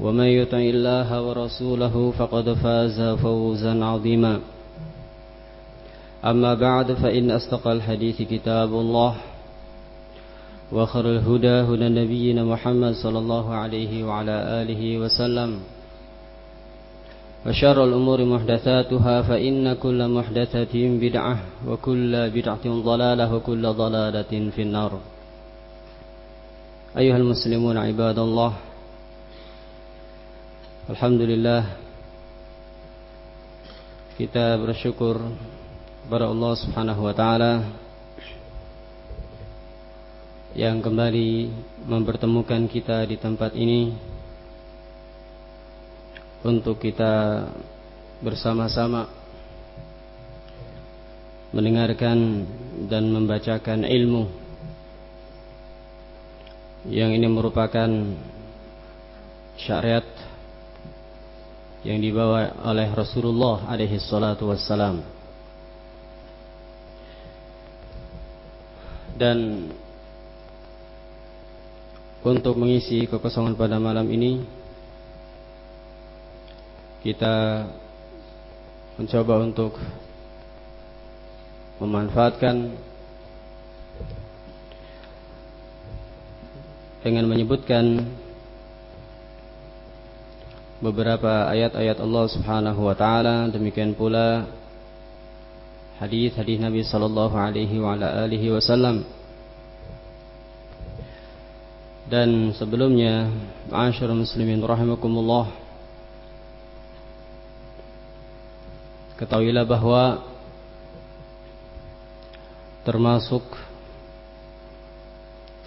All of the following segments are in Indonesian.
ومن يطع الله ورسوله فقد فاز فوزا عظيما. أما بعد فإن أصدق الحديث كتاب الله وخر الهدى هدى نبينا محمد صلى الله عليه وعلى آله وسلم. وشر الأمور محدثاتها فإن كل محدثة بدعة وكل بدعة ضلالة وكل ضلالة في النار. أيها المسلمون عباد الله Alhamdulillah kita bersyukur kepada Allah Subhanahu wa taala yang kembali mempertemukan kita di tempat ini untuk kita bersama-sama mendengarkan dan membacakan ilmu yang ini merupakan syariat yang dibawa oleh Rasulullah alaihi salatu wassalam. Dan untuk mengisi kekosongan pada malam ini kita mencoba untuk memanfaatkan dengan menyebutkan beberapa ayat-ayat Allah Subhanahu wa taala demikian pula hadis-hadis Nabi sallallahu alaihi wa ala alihi wasallam dan sebelumnya ma'asyiral muslimin rahimakumullah ketahuilah bahwa termasuk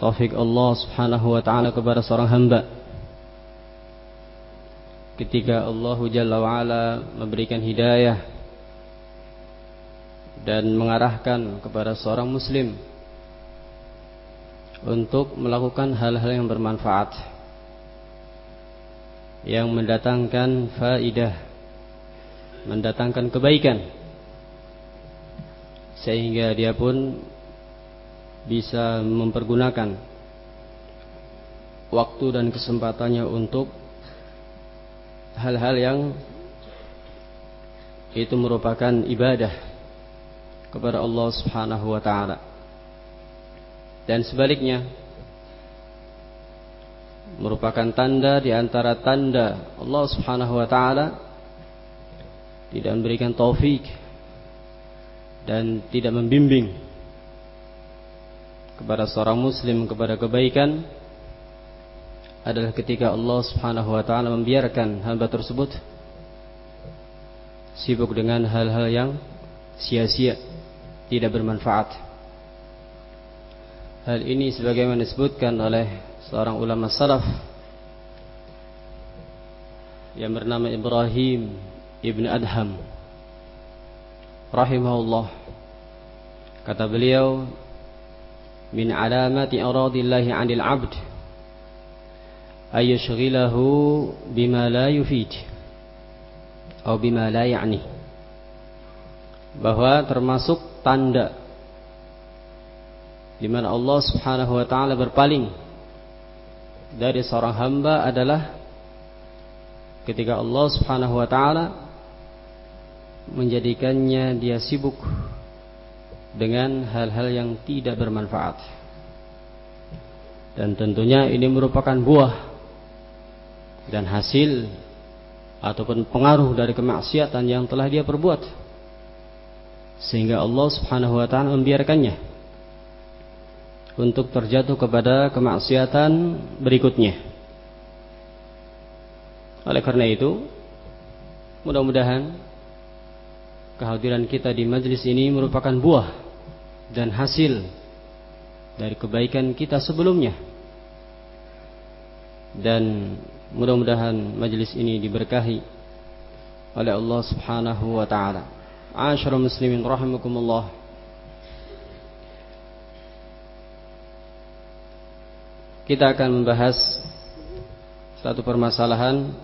taufik Allah Subhanahu wa taala kepada seorang hamba ketika Allah Jalla wa'ala memberikan hidayah dan mengarahkan kepada seorang muslim untuk melakukan hal-hal yang bermanfaat yang mendatangkan faidah mendatangkan kebaikan sehingga dia pun bisa mempergunakan waktu dan kesempatannya untuk hal-hal yang itu merupakan ibadah kepada Allah Subhanahu wa taala. Dan sebaliknya merupakan tanda di antara tanda Allah Subhanahu wa taala tidak memberikan taufik dan tidak membimbing kepada seorang muslim kepada kebaikan adalah ketika Allah Subhanahu wa taala membiarkan hamba tersebut sibuk dengan hal-hal yang sia-sia, tidak bermanfaat. Hal ini sebagaimana disebutkan oleh seorang ulama salaf yang bernama Ibrahim ibn Adham rahimahullah kata beliau min alamati aradillahi 'anil 'abd ay yashghilahu bima la yufid atau bima la ya'ni bahwa termasuk tanda di mana Allah Subhanahu wa taala berpaling dari seorang hamba adalah ketika Allah Subhanahu wa taala menjadikannya dia sibuk dengan hal-hal yang tidak bermanfaat. Dan tentunya ini merupakan buah dan hasil ataupun pengaruh dari kemaksiatan yang telah dia perbuat. Sehingga Allah Subhanahu wa taala membiarkannya untuk terjatuh kepada kemaksiatan berikutnya. Oleh karena itu, mudah-mudahan kehadiran kita di majlis ini merupakan buah dan hasil dari kebaikan kita sebelumnya. Dan mudah-mudahan majlis ini diberkahi oleh Allah Subhanahu wa taala. Asyara muslimin rahimakumullah. Kita akan membahas satu permasalahan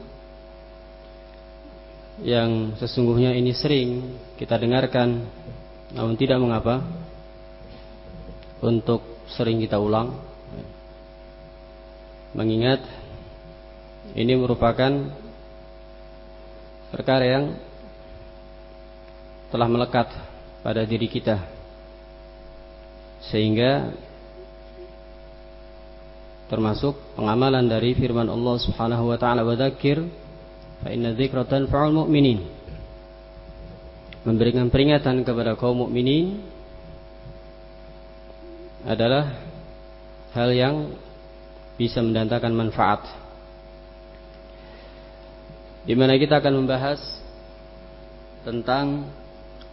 yang sesungguhnya ini sering kita dengarkan namun tidak mengapa untuk sering kita ulang mengingat ini merupakan perkara yang telah melekat pada diri kita. Sehingga termasuk pengamalan dari firman Allah Subhanahu wa taala wa dzakir fa inna dzikra tanfa'ul mu'minin. Memberikan peringatan kepada kaum mukminin adalah hal yang bisa mendatangkan manfaat di mana kita akan membahas tentang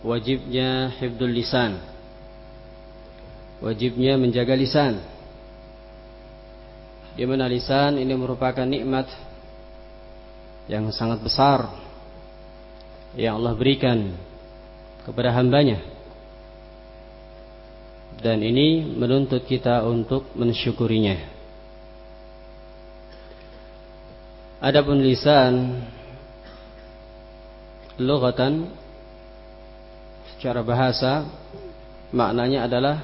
wajibnya hifdzul lisan. Wajibnya menjaga lisan. Di mana lisan ini merupakan nikmat yang sangat besar yang Allah berikan kepada hambanya. Dan ini menuntut kita untuk mensyukurinya. Adapun lisan lughatan secara bahasa maknanya adalah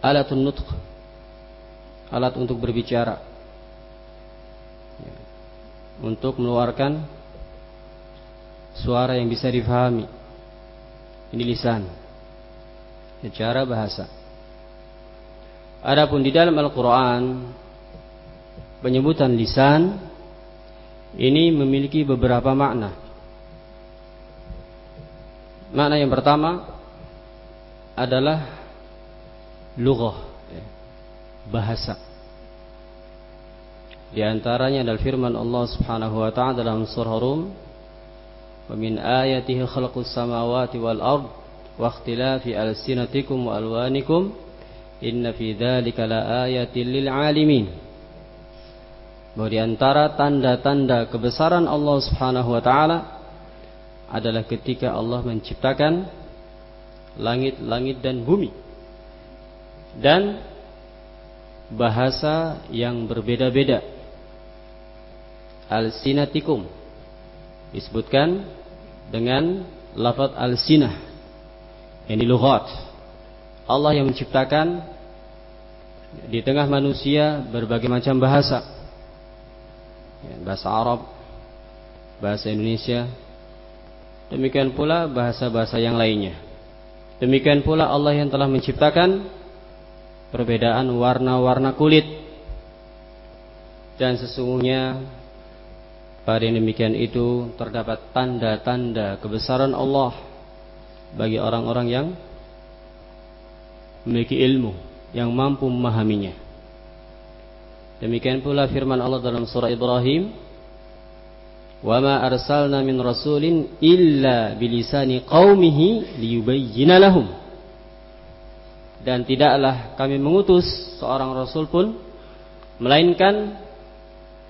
alatun nutq alat untuk berbicara. Untuk mengeluarkan suara yang bisa difahami. Ini lisan secara bahasa. Adapun di dalam Al-Qur'an penyebutan lisan ini memiliki beberapa makna. Makna yang pertama adalah lughah, ya, bahasa. Di antaranya adalah firman Allah Subhanahu wa taala dalam surah Rum, "Wa min ayatihi khalqus samawati wal ard wa alsinatikum wa alwanikum inna fi dzalika laayatin lil alimin." Bahwa di antara tanda-tanda kebesaran Allah Subhanahu wa taala adalah ketika Allah menciptakan langit-langit dan bumi dan bahasa yang berbeda-beda. Al-sinatikum disebutkan dengan lafaz al-sinah yang di lughat. Allah yang menciptakan di tengah manusia berbagai macam bahasa bahasa Arab, bahasa Indonesia, demikian pula bahasa-bahasa yang lainnya. Demikian pula Allah yang telah menciptakan perbedaan warna-warna kulit. Dan sesungguhnya pada demikian itu terdapat tanda-tanda kebesaran Allah bagi orang-orang yang memiliki ilmu yang mampu memahaminya. Demikian pula firman Allah dalam surah Ibrahim, "Wa ma arsalna min rasulin illa bilisani qaumihi liyubayyana lahum." Dan tidaklah kami mengutus seorang rasul pun melainkan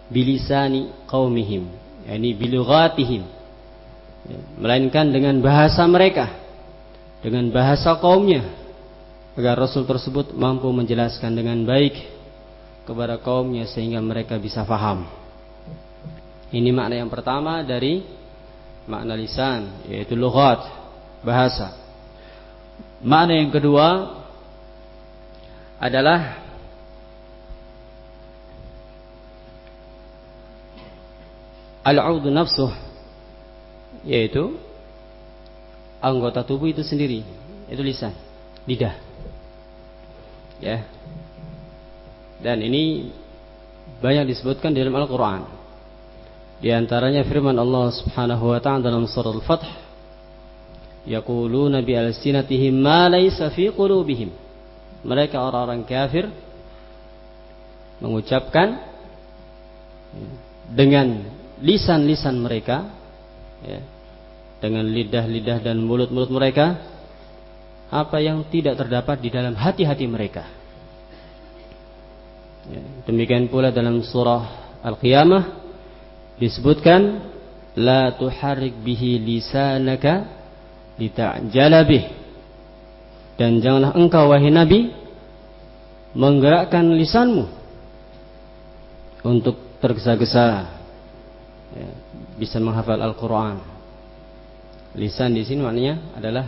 bilisani qaumihim, yakni bilughatihim. Ya, melainkan dengan bahasa mereka, dengan bahasa kaumnya, agar rasul tersebut mampu menjelaskan dengan baik kepada kaumnya sehingga mereka bisa faham. Ini makna yang pertama dari makna lisan yaitu lughat. bahasa. Makna yang kedua adalah al-audu nafsuh yaitu anggota tubuh itu sendiri itu lisan lidah ya dan ini banyak disebutkan di dalam Al-Qur'an di antaranya firman Allah Subhanahu wa taala dalam surah Al-Fath yaquluna bi alsinatihim ma laysa fi qulubihim mereka orang-orang kafir mengucapkan dengan lisan-lisan mereka ya, dengan lidah-lidah dan mulut-mulut mereka apa yang tidak terdapat di dalam hati-hati mereka. Ya, demikian pula dalam surah Al-Qiyamah disebutkan la tuharrik bihi lisanaka lita'jala bih dan janganlah engkau wahai nabi menggerakkan lisanmu untuk tergesa-gesa ya, bisa menghafal Al-Quran. Lisan di sini maknanya adalah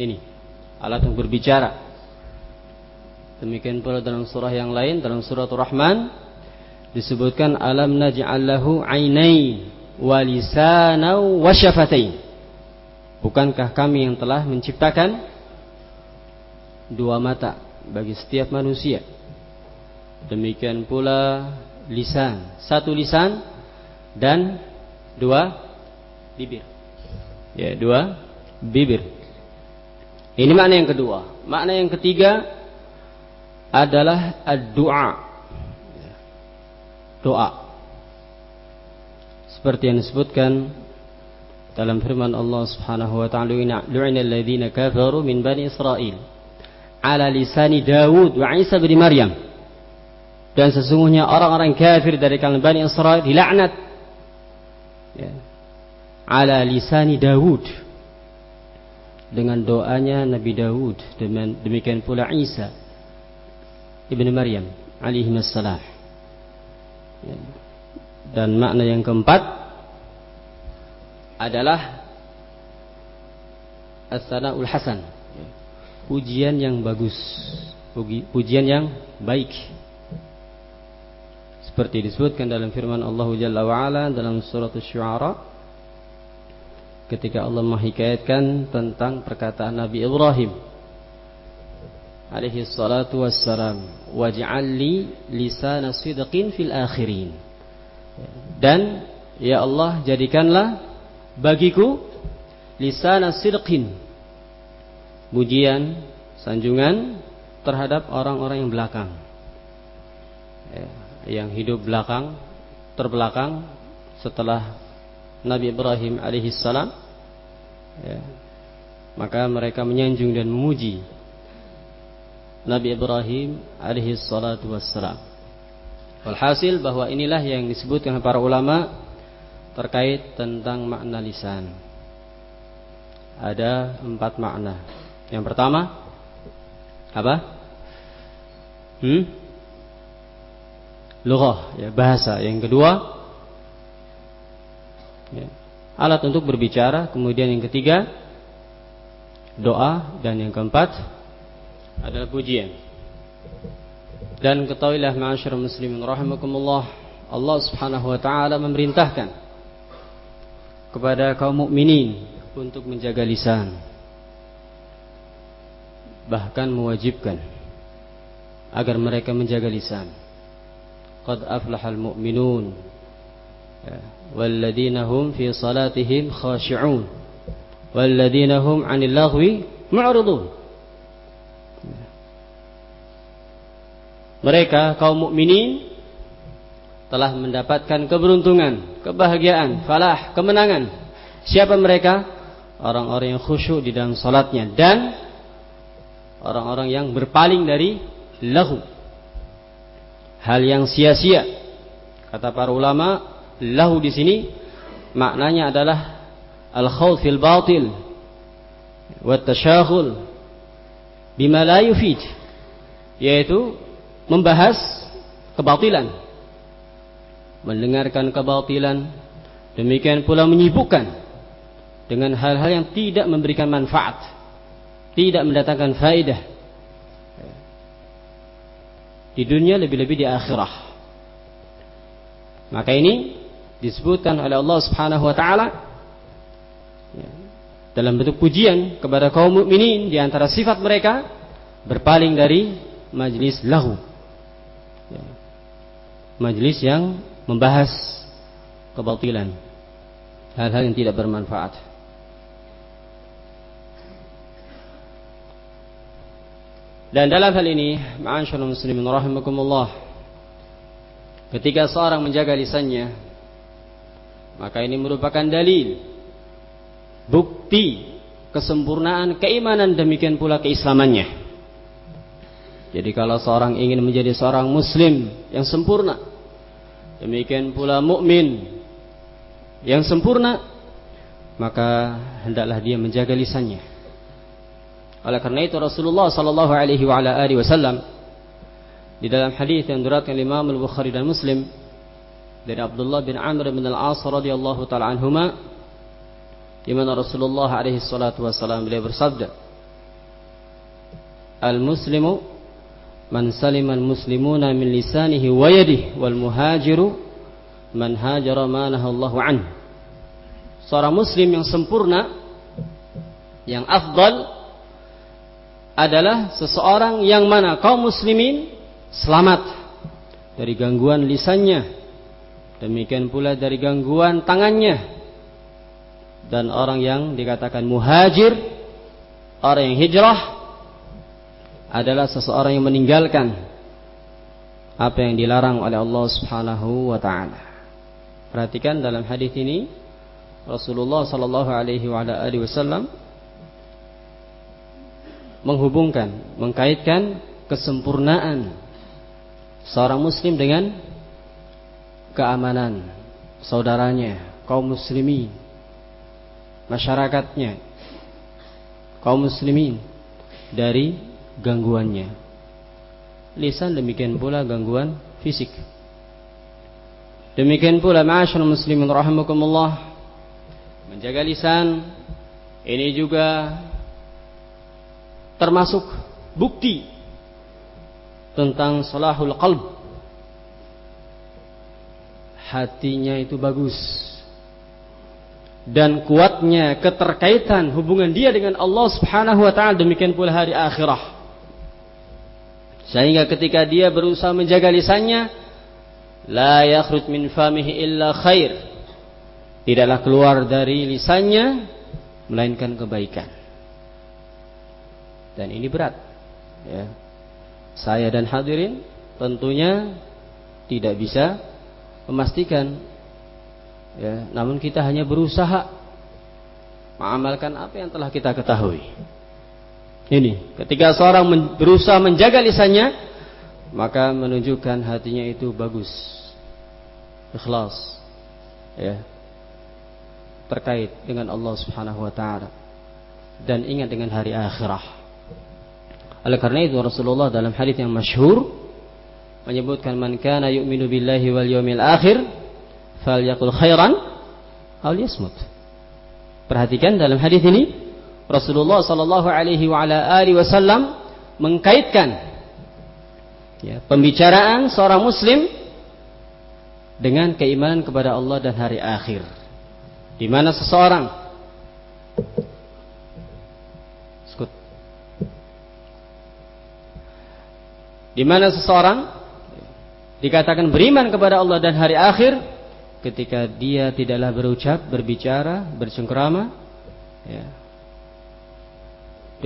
ini alat untuk berbicara. Demikian pula dalam surah yang lain dalam surah Ar-Rahman disebutkan alam naj'al lahu ainain wa lisana wa syafatain. Bukankah kami yang telah menciptakan dua mata bagi setiap manusia? Demikian pula lisan, satu lisan dan dua bibir. Ya, dua bibir. Ini makna yang kedua. Makna yang ketiga adalah ad-du'a. Doa. Seperti yang disebutkan dalam firman Allah Subhanahu wa taala, "Lu'ina alladziina kafaru min bani Israil ala lisani Dawud wa Isa bin Maryam." Dan sesungguhnya orang-orang kafir dari kalangan Bani Israel dilaknat ya, ala lisani Dawud dengan doanya Nabi Dawud demikian pula Isa ibnu Maryam alaihi wassalam. Dan makna yang keempat adalah as-sanaul hasan. Pujian yang bagus. Pujian yang baik. Seperti disebutkan dalam firman Allah Jalla wa'ala dalam surat Asy-Syu'ara ketika Allah menghikayatkan tentang perkataan Nabi Ibrahim alaihi salatu wassalam. Waj'al li lisana sidqin fil akhirin. Dan ya Allah jadikanlah bagiku lisana sidqin. Pujian sanjungan terhadap orang-orang yang belakang. Ya yang hidup belakang terbelakang setelah Nabi Ibrahim alaihissalam ya, maka mereka menyanjung dan memuji Nabi Ibrahim alaihissalatu wassalam Walhasil bahwa inilah yang disebutkan para ulama terkait tentang makna lisan. Ada empat makna. Yang pertama apa? Hmm? lughah ya bahasa yang kedua ya, alat untuk berbicara kemudian yang ketiga doa dan yang keempat adalah pujian. Dan ketahuilah ma'asyar muslimin rahimakumullah, Allah Subhanahu wa taala memerintahkan kepada kaum mukminin untuk menjaga lisan. Bahkan mewajibkan agar mereka menjaga lisan. Qad aflahal mu'minun ya, walladzina hum fi salatihim khashi'un walladzina hum 'anil laghwi mu'ridun mereka kaum mukminin telah mendapatkan keberuntungan, kebahagiaan, falah, kemenangan. Siapa mereka? Orang-orang yang khusyuk di dalam salatnya dan orang-orang yang berpaling dari lahu, hal yang sia-sia. Kata para ulama, lahu di sini maknanya adalah al-khawd fil batil wa tasyaghul bima la yufid yaitu membahas kebatilan mendengarkan kebatilan demikian pula menyibukkan dengan hal-hal yang tidak memberikan manfaat, tidak mendatangkan faedah. Di dunia lebih-lebih di akhirah. Maka ini disebutkan oleh Allah Subhanahu wa taala dalam bentuk pujian kepada kaum mukminin di antara sifat mereka berpaling dari majlis lahu. Majlis yang membahas kebatilan, hal-hal yang tidak bermanfaat. Dan dalam hal ini, ma'asyarul muslimin rahimakumullah, ketika seorang menjaga lisannya, maka ini merupakan dalil bukti kesempurnaan keimanan demikian pula keislamannya. Jadi kalau seorang ingin menjadi seorang muslim yang sempurna, demikian pula mukmin yang sempurna, maka hendaklah dia menjaga lisannya. Oleh karena itu Rasulullah sallallahu alaihi wasallam di dalam hadis yang diriwayatkan Imam Al-Bukhari dan Muslim dari Abdullah bin Amr bin Al-As radhiyallahu taala anhuma di mana Rasulullah alaihi salatu wasallam beliau bersabda Al-muslimu man salima al-muslimuna min lisanihi wa yadihi wal muhajiru man hajara ma nahallahu anhu Seorang muslim yang sempurna yang afdal adalah seseorang yang mana kaum muslimin selamat dari gangguan lisannya. Demikian pula dari gangguan tangannya. Dan orang yang dikatakan muhajir orang yang hijrah adalah seseorang yang meninggalkan apa yang dilarang oleh Allah Subhanahu wa taala. Perhatikan dalam hadis ini Rasulullah sallallahu alaihi wasallam menghubungkan, mengkaitkan kesempurnaan seorang muslim dengan keamanan saudaranya, kaum muslimin, masyarakatnya, kaum muslimin dari gangguannya. Lisan demikian pula gangguan fisik. Demikian pula ma'asyarul muslimin rahimakumullah menjaga lisan ini juga termasuk bukti tentang salahul qalb hatinya itu bagus dan kuatnya keterkaitan hubungan dia dengan Allah Subhanahu wa taala demikian pula hari akhirah sehingga ketika dia berusaha menjaga lisannya la yakhruj min famihi illa khair tidaklah keluar dari lisannya melainkan kebaikan dan ini berat. Ya. Saya dan hadirin tentunya tidak bisa memastikan. Ya, namun kita hanya berusaha mengamalkan apa yang telah kita ketahui. Ini, ketika seorang berusaha menjaga lisannya, maka menunjukkan hatinya itu bagus, ikhlas, ya, terkait dengan Allah Subhanahu Wa Taala. Dan ingat dengan hari akhirah. Oleh karena itu Rasulullah dalam hadis yang masyhur menyebutkan man kana yu'minu billahi wal yawmil akhir falyakul khairan aw liyasmut. Perhatikan dalam hadis ini Rasulullah sallallahu alaihi wasallam mengkaitkan ya, pembicaraan seorang muslim dengan keimanan kepada Allah dan hari akhir. Di mana seseorang di mana seseorang dikatakan beriman kepada Allah dan hari akhir ketika dia tidaklah berucap, berbicara, bercengkrama ya,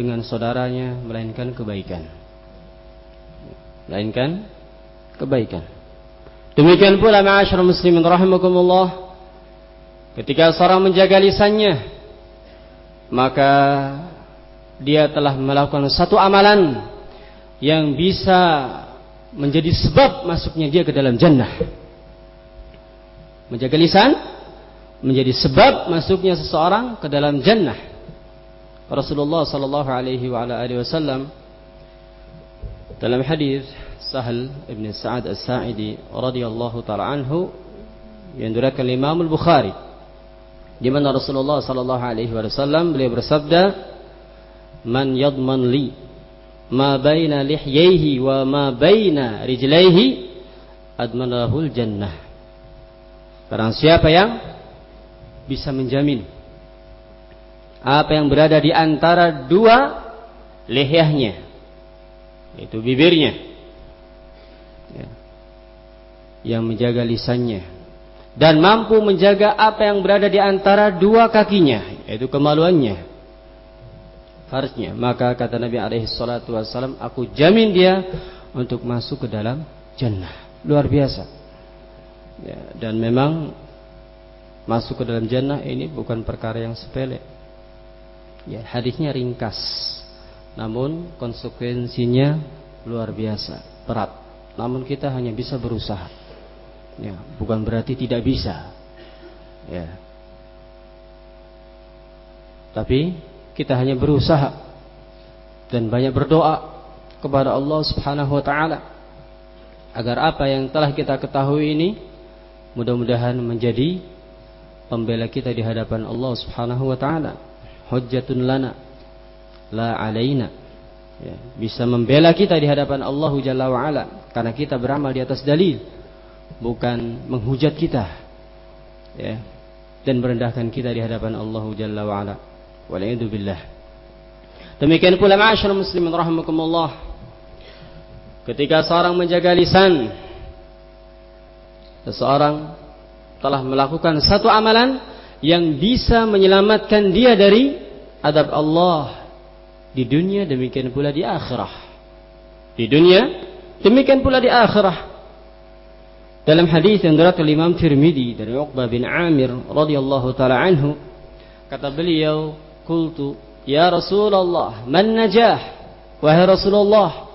dengan saudaranya melainkan kebaikan. Melainkan kebaikan. Demikian pula ma'asyiral muslimin rahimakumullah ketika seorang menjaga lisannya maka dia telah melakukan satu amalan yang bisa menjadi sebab masuknya dia ke dalam jannah. Menjaga lisan menjadi sebab masuknya seseorang ke dalam jannah. Rasulullah sallallahu alaihi wa ala alihi wasallam dalam hadis Sahal ibn Sa'ad As-Sa'idi radhiyallahu taala anhu yang diriwayatkan Imam Al-Bukhari di mana Rasulullah sallallahu alaihi wasallam beliau bersabda man yadman li ma baina lihyaihi wa ma baina rijlaihi admanahul jannah barang siapa yang bisa menjamin apa yang berada di antara dua lehyahnya itu bibirnya ya. yang menjaga lisannya dan mampu menjaga apa yang berada di antara dua kakinya yaitu kemaluannya harusnya maka kata Nabi alaihi salatu wasallam aku jamin dia untuk masuk ke dalam jannah. Luar biasa. Ya, dan memang masuk ke dalam jannah ini bukan perkara yang sepele ya hadisnya ringkas namun konsekuensinya luar biasa berat namun kita hanya bisa berusaha Ya, bukan berarti tidak bisa. Ya. Tapi kita hanya berusaha dan banyak berdoa kepada Allah Subhanahu wa taala agar apa yang telah kita ketahui ini mudah-mudahan menjadi pembela kita di hadapan Allah Subhanahu wa taala. Hujjatun lana la alaina. Ya, bisa membela kita di hadapan Allah Jalla wa ala karena kita beramal di atas dalil bukan menghujat kita ya dan merendahkan kita di hadapan Allah Jalla wa ala. billah. Demikian pula ma'asyiral muslimin rahimakumullah. Ketika seorang menjaga lisan seseorang telah melakukan satu amalan yang bisa menyelamatkan dia dari adab Allah di dunia demikian pula di akhirah. Di dunia demikian pula di akhirah. Dalam hadis yang diriwayatkan Imam Tirmidzi dari Uqbah bin Amir radhiyallahu taala anhu, kata beliau, "Qultu ya Rasulullah, man najah?" Wahai Rasulullah,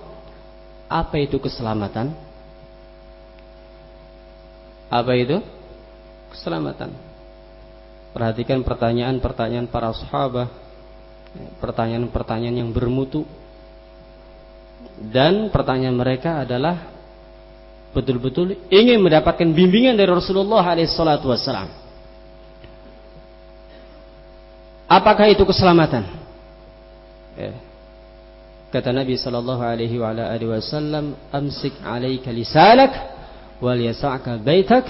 apa itu keselamatan? Apa itu? Keselamatan. Perhatikan pertanyaan-pertanyaan para sahabat, pertanyaan-pertanyaan yang bermutu. Dan pertanyaan mereka adalah betul-betul ingin mendapatkan bimbingan dari Rasulullah SAW. Apakah itu keselamatan? Ya. Kata Nabi sallallahu alaihi wasallam, "Amsik 'alaika lisanak wal yas'aka baitak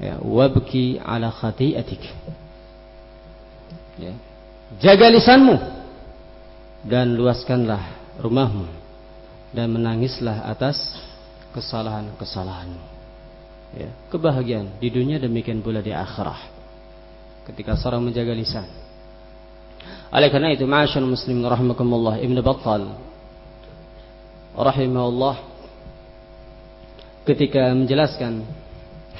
ya, wabki 'ala khati'atik." Ya. Jaga lisanmu dan luaskanlah rumahmu dan menangislah atas kesalahan-kesalahan. Ya, kebahagiaan di dunia demikian pula di akhirah. Ketika seorang menjaga lisan. Oleh karena itu, ma'asyar muslim rahimakumullah Ibn Battal rahimahullah ketika menjelaskan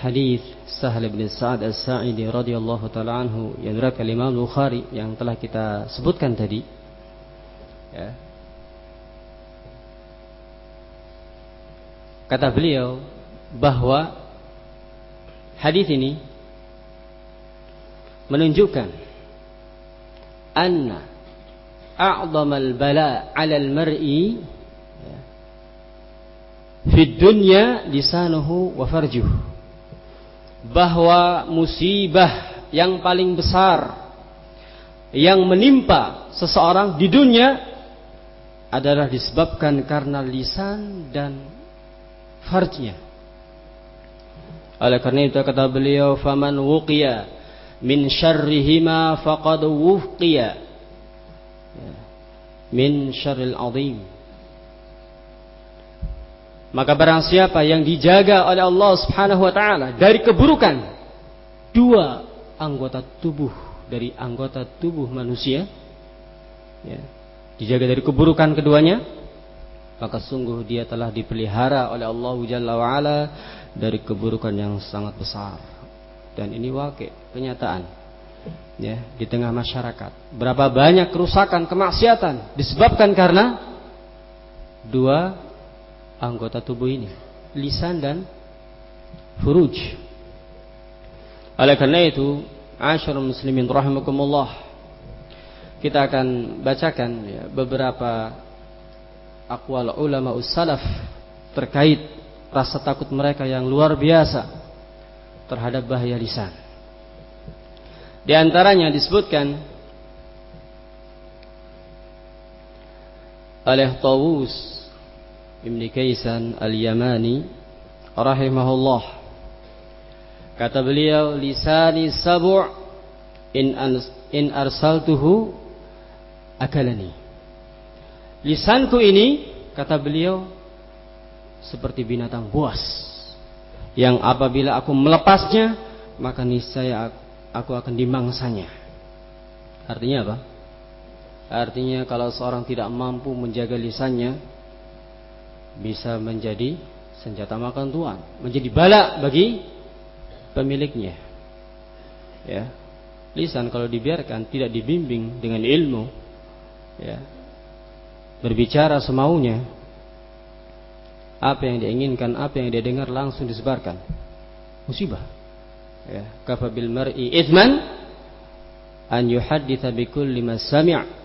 hadis Sahal bin Sa'ad As-Sa'idi radhiyallahu taala anhu yang diriwayatkan Imam Bukhari yang telah kita sebutkan tadi. Ya, Kata beliau bahwa hadis ini menunjukkan anna a'zamal bala 'ala al-mar'i fi dunya lisanuhu wa farjuh bahwa musibah yang paling besar yang menimpa seseorang di dunia adalah disebabkan karena lisan dan farjnya. Oleh karena itu kata beliau, "Faman wuqiya min syarrihima faqad wuqiya ya. min syarril azim." Maka barang siapa yang dijaga oleh Allah Subhanahu wa taala dari keburukan dua anggota tubuh dari anggota tubuh manusia ya, dijaga dari keburukan keduanya maka sungguh dia telah dipelihara oleh Allah Jalla wa'ala dari keburukan yang sangat besar. Dan ini wakil kenyataan ya di tengah masyarakat. Berapa banyak kerusakan kemaksiatan disebabkan karena dua anggota tubuh ini lisan dan furuj oleh karena itu asyarul muslimin rahimakumullah kita akan bacakan ya, beberapa akwal ulama ussalaf terkait rasa takut mereka yang luar biasa terhadap bahaya lisan. Di antaranya disebutkan oleh Tawus Ibn Kaisan Al-Yamani rahimahullah. Kata beliau lisani sabu' in in arsaltuhu akalani. Lisanku ini kata beliau seperti binatang buas yang apabila aku melepasnya maka niscaya aku akan dimangsanya. Artinya apa? Artinya kalau seorang tidak mampu menjaga lisannya bisa menjadi senjata makan tuan menjadi balak bagi pemiliknya ya lisan kalau dibiarkan tidak dibimbing dengan ilmu ya berbicara semaunya apa yang dia inginkan, apa yang dia dengar langsung disebarkan. Musibah. Ya, kafa bil mar'i ithman an yuhadditha bi kulli ma sami'.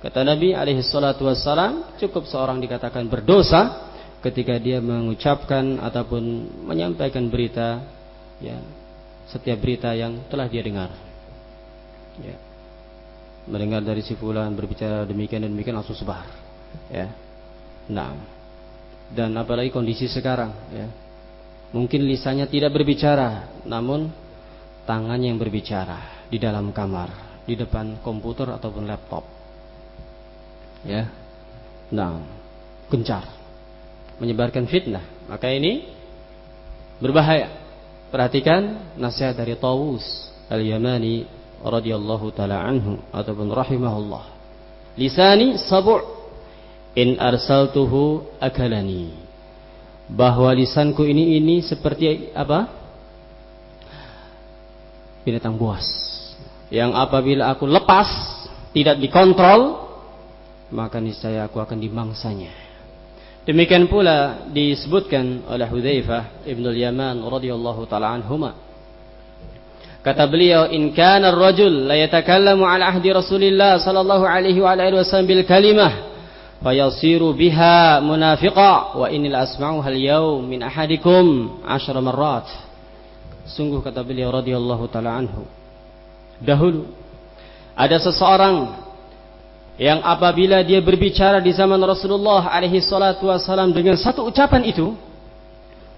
Kata Nabi alaihi salatu wassalam, cukup seorang dikatakan berdosa ketika dia mengucapkan ataupun menyampaikan berita ya setiap berita yang telah dia dengar. Ya. Mendengar dari si fulan berbicara demikian dan demikian langsung sebar. Ya. Nah, dan apalagi kondisi sekarang ya. Mungkin lisannya tidak berbicara, namun tangan yang berbicara di dalam kamar, di depan komputer ataupun laptop. Ya. Nah, gencar menyebarkan fitnah. Maka ini berbahaya. Perhatikan nasihat dari Tawus Al-Yamani radhiyallahu taala anhu ataupun rahimahullah. Lisani sabu' in arsaltuhu akalani bahwa lisanku ini ini seperti apa binatang buas yang apabila aku lepas tidak dikontrol maka niscaya aku akan dimangsanya demikian pula disebutkan oleh Hudzaifah Ibnu Yaman radhiyallahu taala anhuma. Kata beliau in kana ar-rajul la yatakallamu ala ahdi Rasulillah sallallahu alaihi wa alihi wasallam bil kalimah fayasiru biha munafiqa wa inil asma'u hal yaum min ahadikum asyara marrat. Sungguh kata beliau radhiyallahu taala anhu. Dahulu ada seseorang yang apabila dia berbicara di zaman Rasulullah alaihi salatu wasalam dengan satu ucapan itu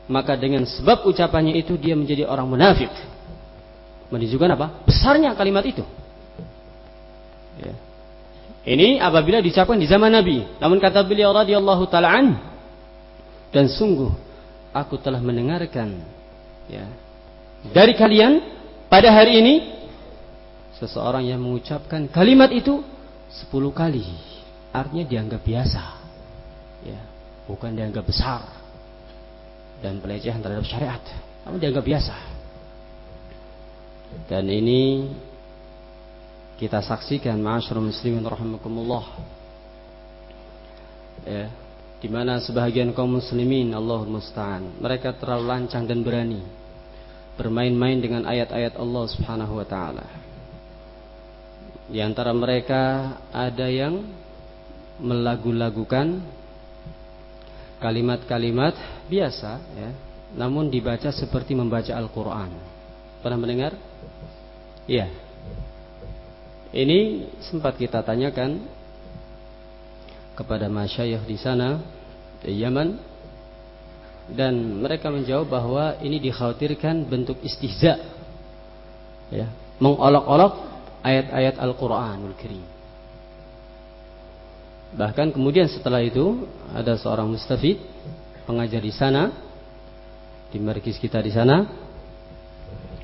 maka dengan sebab ucapannya itu dia menjadi orang munafik menunjukkan apa besarnya kalimat itu ya. Ini apabila diucapkan di zaman Nabi. Namun kata beliau radhiyallahu taala an dan sungguh aku telah mendengarkan ya dari kalian pada hari ini seseorang yang mengucapkan kalimat itu sepuluh kali. Artinya dianggap biasa. Ya bukan dianggap besar dan pelecehan terhadap syariat. Namun dianggap biasa. Dan ini kita saksikan ma'asyiral muslimin rahimakumullah. Ya di mana sebahagian kaum muslimin Allahul musta'an. Mereka terlalu lancang dan berani bermain-main dengan ayat-ayat Allah Subhanahu wa taala di antara mereka ada yang melagu-lagukan kalimat-kalimat biasa ya namun dibaca seperti membaca Al-Qur'an. Pernah mendengar? Iya. Ini sempat kita tanyakan kepada masyayikh di sana di Yaman dan mereka menjawab bahwa ini dikhawatirkan bentuk istihza ya, mengolok-olok ayat-ayat Al-Qur'anul Karim. Bahkan kemudian setelah itu ada seorang mustafid pengajar di sana di markis kita di sana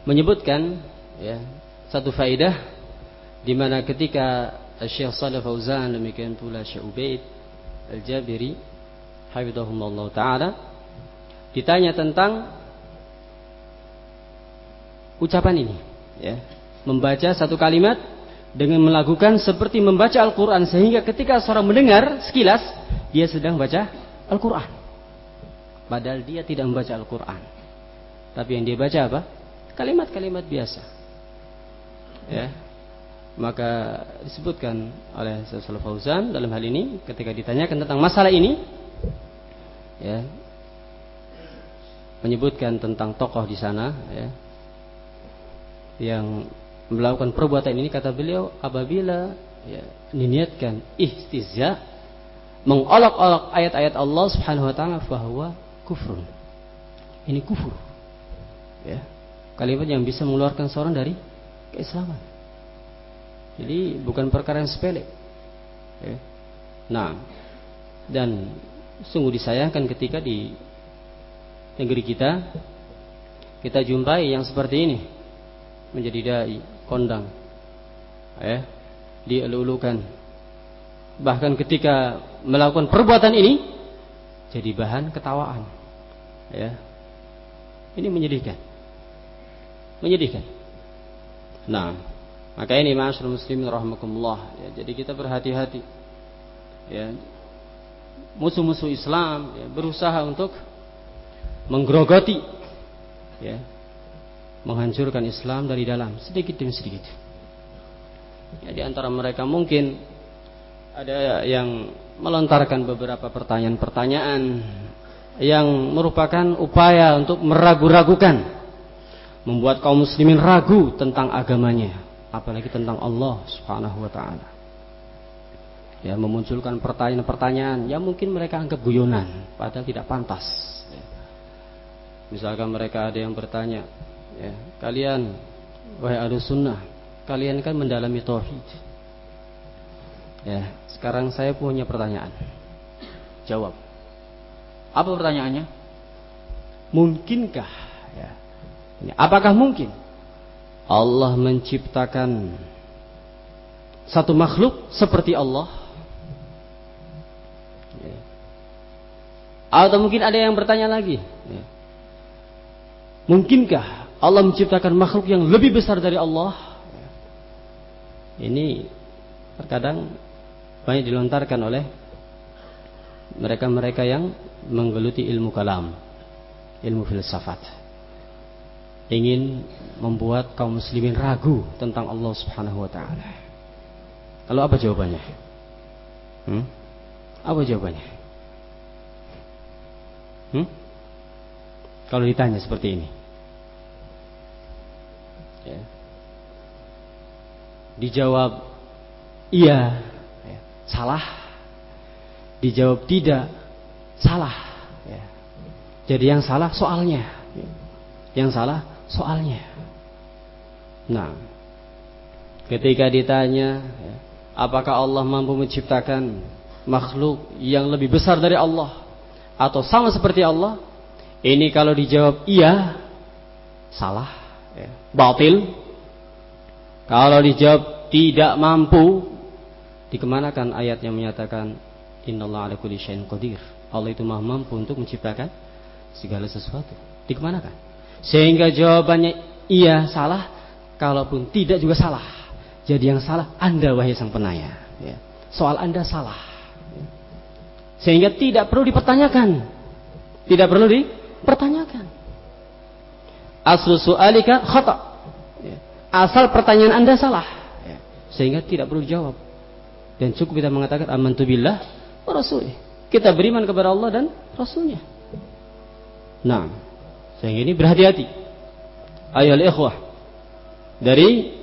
menyebutkan ya satu faidah di mana ketika Syekh Salih Fauzan demikian pula Syekh Ubaid Al-Jabiri hafizahumullah taala ditanya tentang ucapan ini ya membaca satu kalimat dengan melakukan seperti membaca Al-Qur'an sehingga ketika seorang mendengar sekilas dia sedang baca Al-Qur'an. Padahal dia tidak membaca Al-Qur'an. Tapi yang dia baca apa? Kalimat-kalimat biasa. Ya. Maka disebutkan oleh Syaikh Fauzan dalam hal ini ketika ditanyakan tentang masalah ini ya menyebutkan tentang tokoh di sana ya yang melakukan perbuatan ini kata beliau apabila ya, diniatkan mengolok-olok ayat-ayat Allah Subhanahu wa taala bahwa kufur. Ini kufur. Ya. Kalimat yang bisa mengeluarkan seorang dari keislaman. Jadi bukan perkara yang sepele. Ya. Nah, dan sungguh disayangkan ketika di negeri kita kita jumpai yang seperti ini menjadi dai kondang ya dielulukan. Bahkan ketika melakukan perbuatan ini jadi bahan ketawaan ya. Ini menyedihkan menyedihkan. Nah maka ini masyarakat muslimin rahmatullah ya, jadi kita berhati-hati ya. Musuh-musuh Islam ya, berusaha untuk menggerogoti ya menghancurkan Islam dari dalam sedikit demi sedikit. Ya, di antara mereka mungkin ada yang melontarkan beberapa pertanyaan-pertanyaan yang merupakan upaya untuk meragu-ragukan membuat kaum muslimin ragu tentang agamanya apalagi tentang Allah Subhanahu wa taala. Ya memunculkan pertanyaan-pertanyaan yang mungkin mereka anggap guyonan padahal tidak pantas. Ya. misalkan mereka ada yang bertanya ya kalian wahai ahlu sunnah kalian kan mendalami tauhid ya sekarang saya punya pertanyaan. Jawab. Apa pertanyaannya? Mungkinkah ya. apakah mungkin Allah menciptakan satu makhluk seperti Allah? Ya. Atau mungkin ada yang bertanya lagi, ya. Mungkinkah Allah menciptakan makhluk yang lebih besar dari Allah? Ini terkadang banyak dilontarkan oleh mereka-mereka yang menggeluti ilmu kalam, ilmu filsafat. Ingin membuat kaum muslimin ragu tentang Allah Subhanahu wa taala. Lalu apa jawabannya? Hmm? Apa jawabannya? Hmm? Kalau ditanya seperti ini. Ya. Dijawab iya. Salah. Dijawab tidak. Salah. Ya. jadi yang salah soalnya. Yang salah soalnya. Nah. Ketika ditanya ya, apakah Allah mampu menciptakan makhluk yang lebih besar dari Allah atau sama seperti Allah? Ini kalau dijawab iya salah ya. batil kalau dijawab tidak mampu Dikemanakan ayat yang menyatakan Innallaha ala kulli syai'in qadir. Allah itu maha mampu untuk menciptakan segala sesuatu. Dikemanakan? Sehingga jawabannya iya salah, kalaupun tidak juga salah. Jadi yang salah Anda wahai sang penanya. Ya. Soal Anda salah. Sehingga tidak perlu dipertanyakan. Tidak perlu dipertanyakan. Aslu su'alika khata. Ya. Asal pertanyaan Anda salah. Ya. Sehingga tidak perlu dijawab. Dan cukup kita mengatakan amantu billah wa rasulih. Kita beriman kepada Allah dan Rasulnya. Nah, sehingga ini berhati-hati. Ayol ikhwah. Dari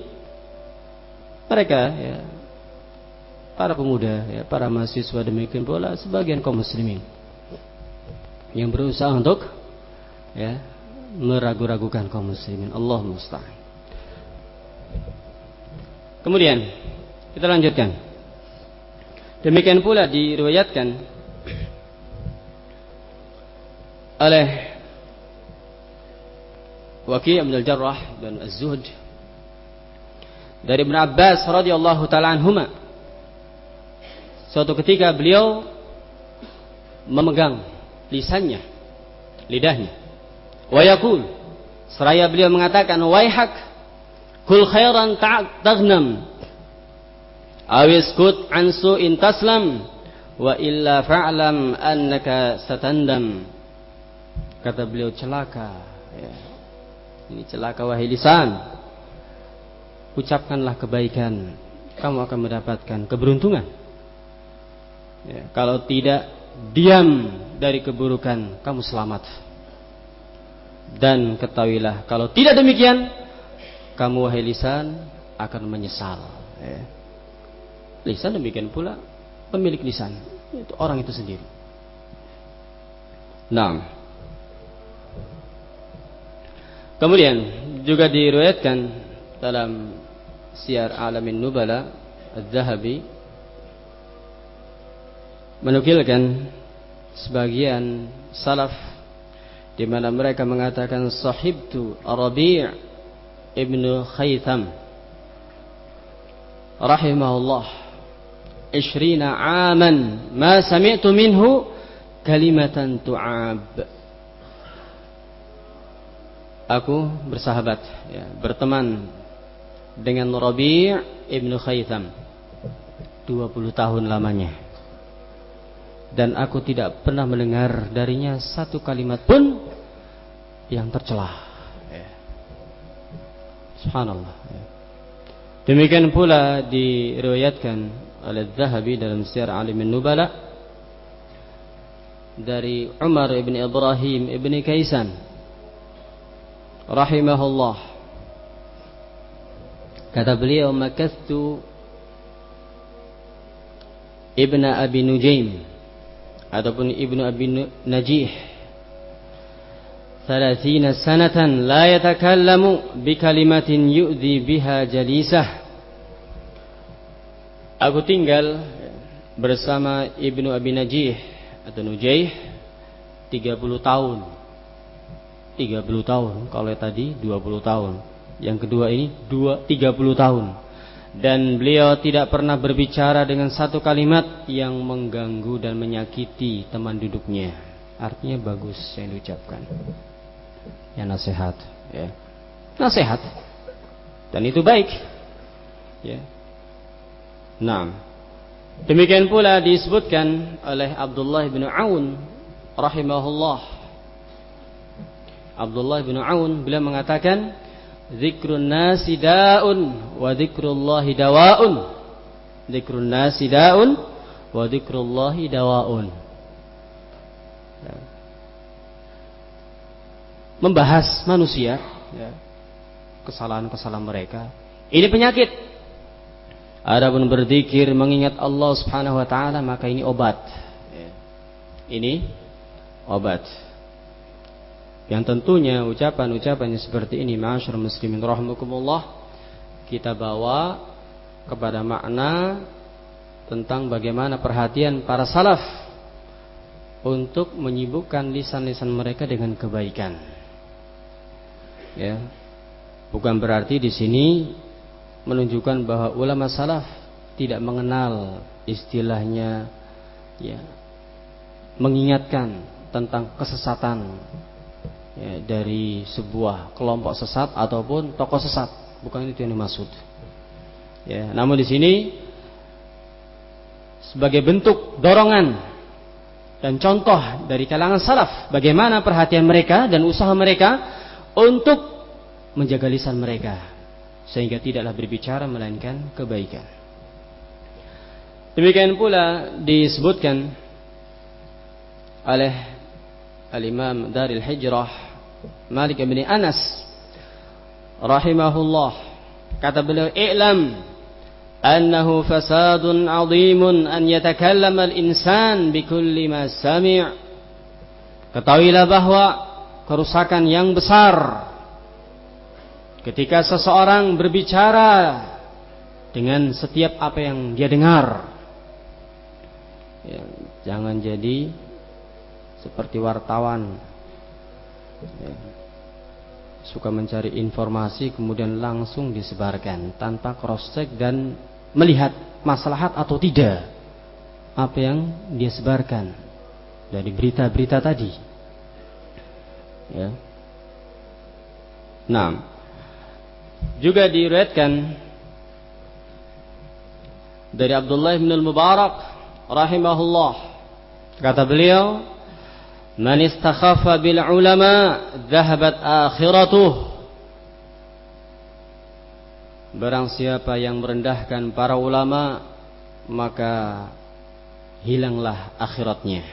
mereka ya, para pemuda, ya, para mahasiswa demikian pula sebagian kaum muslimin yang berusaha untuk ya, meragu-ragukan kaum muslimin. Allah musta'an. Kemudian kita lanjutkan. Demikian pula diriwayatkan oleh Waki' Abdul Jarrah dan Az-Zuhd dari Ibn Abbas radhiyallahu taala anhuma suatu ketika beliau memegang lisannya lidahnya wa yaqul. Seraya beliau mengatakan waihak kul khairan ta'taghnam awiskut an su'in taslam wa illa fa'lam annaka satandam. Kata beliau celaka. Ya. ini celaka wahai lisan. Ucapkanlah kebaikan. Kamu akan mendapatkan keberuntungan. Ya. kalau tidak diam dari keburukan kamu selamat dan ketahuilah kalau tidak demikian kamu wahai lisan akan menyesal. Ya. Lisan demikian pula pemilik lisan itu orang itu sendiri. Nah, kemudian juga diriwayatkan dalam Syiar Alamin Nubala Az-Zahabi menukilkan sebagian salaf di mana mereka mengatakan sahibtu Rabi' ibnu Khaytham rahimahullah. 20 aman ma sami'tu minhu kalimatan tu'ab. Aku bersahabat ya, berteman dengan Rabi' ibnu Khaytham 20 tahun lamanya dan aku tidak pernah mendengar darinya satu kalimat pun yang tercelah. Ya. Subhanallah. Ya. Demikian pula diriwayatkan oleh Zahabi dalam Syiar Alimin Nubala dari Umar ibn Ibrahim ibn Kaisan rahimahullah kata beliau makastu ibn Abi Nujaim ataupun Ibnu Abi Najih. 30 sanatan la yatakallamu bi kalimatin yu'dhi biha jalisah. Aku tinggal bersama Ibnu Abi Najih atau Nujaih 30 tahun. 30 tahun kalau tadi 20 tahun. Yang kedua ini 2 30 tahun dan beliau tidak pernah berbicara dengan satu kalimat yang mengganggu dan menyakiti teman duduknya. Artinya bagus yang diucapkan. Ya nasihat, ya. Nasihat. Dan itu baik. Ya. Nah, demikian pula disebutkan oleh Abdullah bin Aun rahimahullah. Abdullah bin Aun beliau mengatakan Zikrun nasi da'un wa zikrullahi dawa'un. Zikrun nasi da'un wa zikrullahi dawa'un. Ya. Membahas manusia ya. kesalahan-kesalahan mereka. Ini penyakit. Adapun berzikir mengingat Allah Subhanahu wa taala maka ini obat. Ya. Ini obat. Yang tentunya ucapan-ucapan yang seperti ini Ma'asyur muslimin rahmukumullah Kita bawa kepada makna Tentang bagaimana perhatian para salaf Untuk menyibukkan lisan-lisan mereka dengan kebaikan. Ya. Bukan berarti di sini menunjukkan bahwa ulama salaf tidak mengenal istilahnya ya mengingatkan tentang kesesatan ya, dari sebuah kelompok sesat ataupun tokoh sesat. Bukan itu yang dimaksud. Ya, namun di sini sebagai bentuk dorongan dan contoh dari kalangan salaf bagaimana perhatian mereka dan usaha mereka untuk menjaga lisan mereka sehingga tidaklah berbicara melainkan kebaikan. Demikian pula disebutkan oleh Al-Imam Daril Hijrah Malik bin Anas rahimahullah kata beliau i'lam annahu fasadun 'azimun an yatakallama al-insan bikulli ma sami' ketahuilah bahwa kerusakan yang besar ketika seseorang berbicara dengan setiap apa yang dia dengar. Ya, jangan jadi seperti wartawan ya, suka mencari informasi kemudian langsung disebarkan tanpa cross check dan melihat maslahat atau tidak apa yang dia sebarkan dari berita-berita tadi. Ya. Nah, juga diriwayatkan dari Abdullah bin Al-Mubarak rahimahullah kata beliau Man istakhafa bil ulama dhahabat akhiratuh Barang siapa yang merendahkan para ulama maka hilanglah akhiratnya.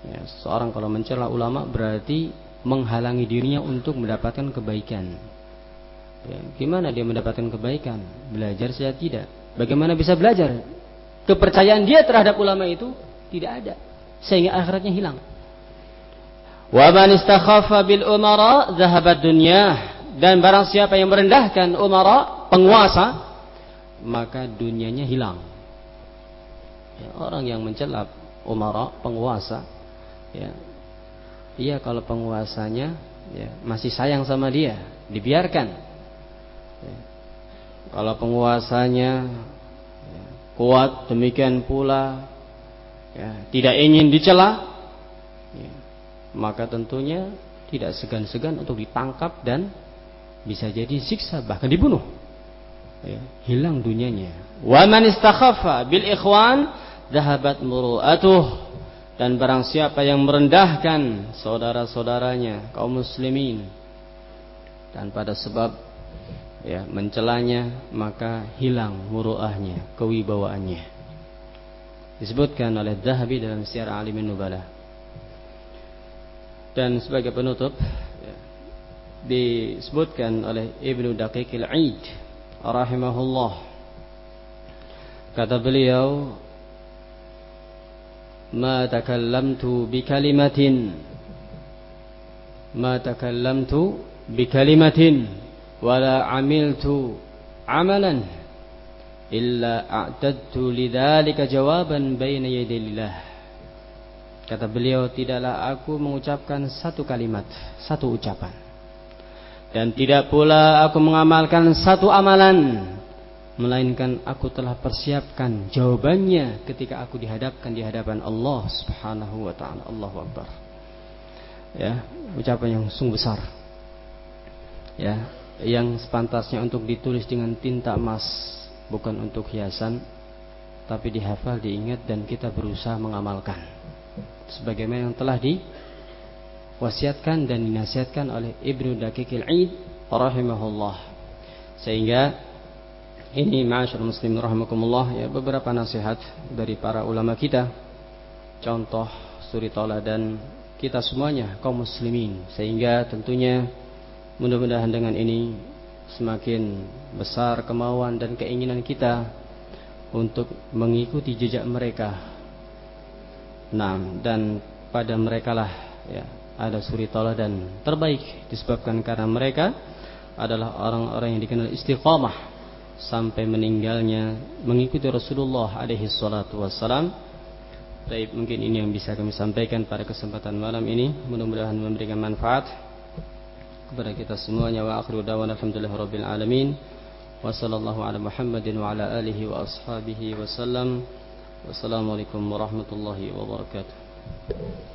Ya, seorang kalau mencela ulama berarti menghalangi dirinya untuk mendapatkan kebaikan. Ya, gimana dia mendapatkan kebaikan? Belajar saja tidak. Bagaimana bisa belajar? Kepercayaan dia terhadap ulama itu tidak ada. Sehingga akhiratnya hilang. Wa man istakhaffa bil umara zahabat dunya. Dan barang siapa yang merendahkan umara, penguasa, maka dunianya hilang. Ya, orang yang mencelap umara, penguasa, ya, dia kalau penguasanya ya, masih sayang sama dia, dibiarkan kalau penguasanya ya, kuat demikian pula ya, tidak ingin dicela, ya, maka tentunya tidak segan-segan untuk ditangkap dan bisa jadi siksa bahkan dibunuh. Ya, hilang dunianya. Wa man istakhaffa bil ikhwan dhahabat muru'atuh dan barang siapa yang merendahkan saudara-saudaranya kaum muslimin dan pada sebab ya mencelanya maka hilang muruahnya kewibawaannya disebutkan oleh Zahabi dalam Syiar Alimin Nubala. Dan sebagai penutup ya, disebutkan oleh Ibnu Daqiq Al-Aid rahimahullah. Kata beliau ma takallamtu bi kalimatin ma takallamtu bi kalimatin wala amiltu amalan illa a'tadtu lidzalika jawaban baina yadillah. Kata beliau tidaklah aku mengucapkan satu kalimat satu ucapan. Dan tidak pula aku mengamalkan satu amalan melainkan aku telah persiapkan jawabannya ketika aku dihadapkan di hadapan Allah Subhanahu wa taala. Allahu akbar. Ya ucapan yang sungguh besar. Ya yang sepantasnya untuk ditulis dengan tinta emas bukan untuk hiasan tapi dihafal diingat dan kita berusaha mengamalkan. Sebagaimana yang telah diwasiatkan dan dinasihatkan oleh Ibnu Daqiqil Aid rahimahullah. Sehingga ini ma'asyar muslim rahimakumullah ya beberapa nasihat dari para ulama kita. Contoh suri dan kita semuanya kaum muslimin. Sehingga tentunya Mudah-mudahan dengan ini semakin besar kemauan dan keinginan kita untuk mengikuti jejak mereka. Nah, dan pada mereka lah ya, ada suri dan terbaik disebabkan karena mereka adalah orang-orang yang dikenal istiqamah sampai meninggalnya mengikuti Rasulullah alaihi salatu wassalam. Baik, mungkin ini yang bisa kami sampaikan pada kesempatan malam ini. Mudah-mudahan memberikan manfaat kepada kita semuanya wa akhiru dawana alhamdulillah rabbil alamin wa sallallahu ala muhammadin wa ala alihi wa ashabihi wa sallam wassalamualaikum warahmatullahi wabarakatuh